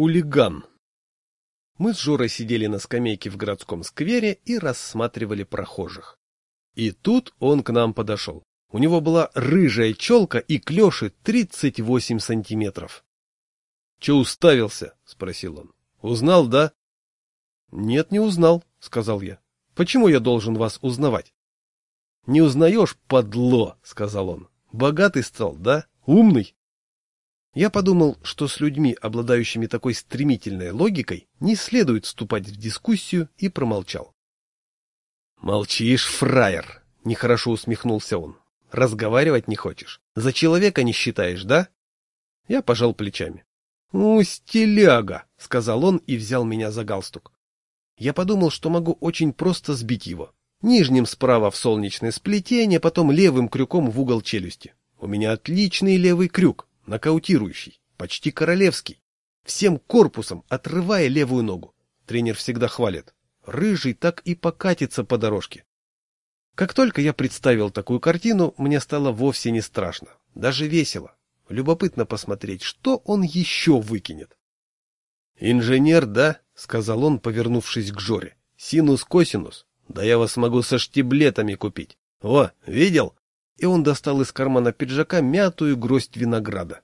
Хулиган. Мы с Жорой сидели на скамейке в городском сквере и рассматривали прохожих. И тут он к нам подошел. У него была рыжая челка и клеши 38 сантиметров. — Че уставился? — спросил он. — Узнал, да? — Нет, не узнал, — сказал я. — Почему я должен вас узнавать? — Не узнаешь, подло, — сказал он. — Богатый стал, да? Умный? Я подумал, что с людьми, обладающими такой стремительной логикой, не следует вступать в дискуссию и промолчал. «Молчишь, фраер!» — нехорошо усмехнулся он. «Разговаривать не хочешь? За человека не считаешь, да?» Я пожал плечами. «Ну, стиляга!» — сказал он и взял меня за галстук. Я подумал, что могу очень просто сбить его. Нижним справа в солнечное сплетение, потом левым крюком в угол челюсти. У меня отличный левый крюк нокаутирующий, почти королевский, всем корпусом отрывая левую ногу. Тренер всегда хвалит. Рыжий так и покатится по дорожке. Как только я представил такую картину, мне стало вовсе не страшно, даже весело. Любопытно посмотреть, что он еще выкинет. «Инженер, да?» — сказал он, повернувшись к Жоре. «Синус-косинус? Да я вас могу со штиблетами купить. О, видел? И он достал из кармана пиджака мятую гроздь винограда.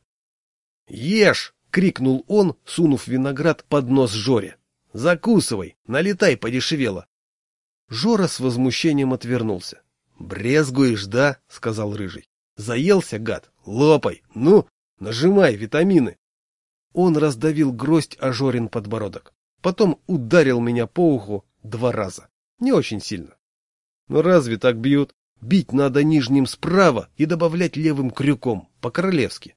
«Ешь!» — крикнул он, сунув виноград под нос Жоре. «Закусывай! Налетай подешевело!» Жора с возмущением отвернулся. «Брезгуешь, да?» — сказал Рыжий. «Заелся, гад! Лопай! Ну, нажимай витамины!» Он раздавил гроздь о Жорин подбородок. Потом ударил меня по уху два раза. Не очень сильно. «Ну разве так бьют?» Бить надо нижним справа и добавлять левым крюком, по-королевски.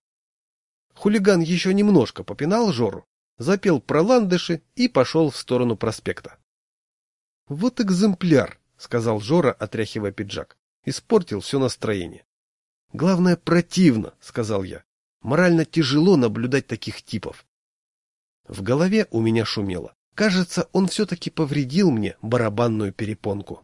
Хулиган еще немножко попинал Жору, запел про ландыши и пошел в сторону проспекта. — Вот экземпляр, — сказал Жора, отряхивая пиджак. Испортил все настроение. — Главное, противно, — сказал я. Морально тяжело наблюдать таких типов. В голове у меня шумело. Кажется, он все-таки повредил мне барабанную перепонку.